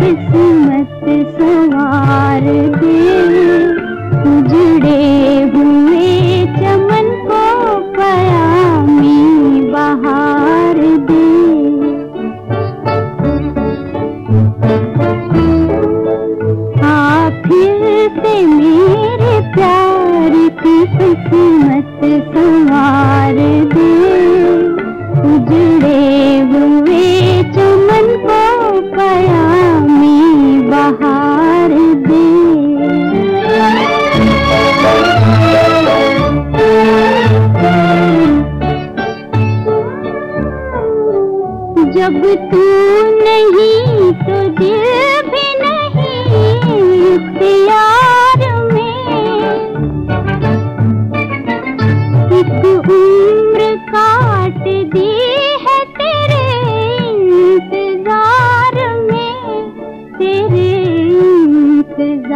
किस्मत सवार दे उजड़े से मेरे प्यार की किस्मत सवार दे। उजड़े हुए चमन को पयामी बहार दे। जब तू नहीं तो दिल भी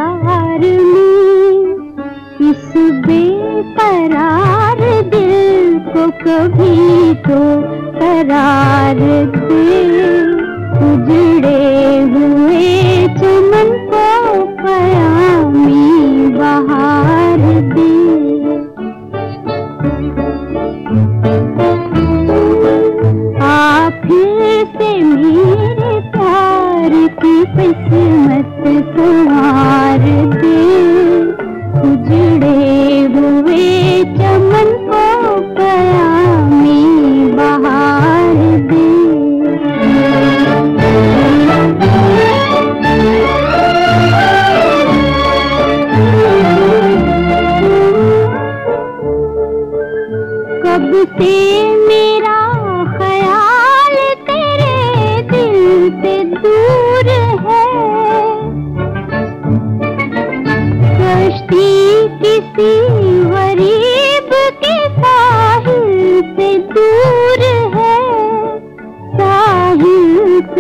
इंतज़ार में इस बेकरार दिल को कभी तो करार दे। किस्मत सवार दे।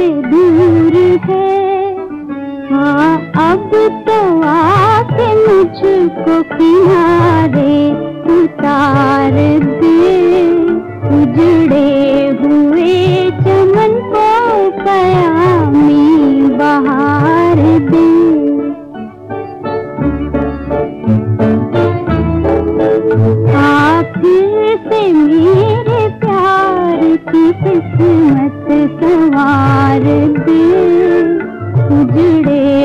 से दूर है। हाँ अब तो आके मुझको किनारे उतार दे। उजड़े हुए चमन को पयामी बहार दे। आप से मेरे की किस्मत सवार दे उजड़े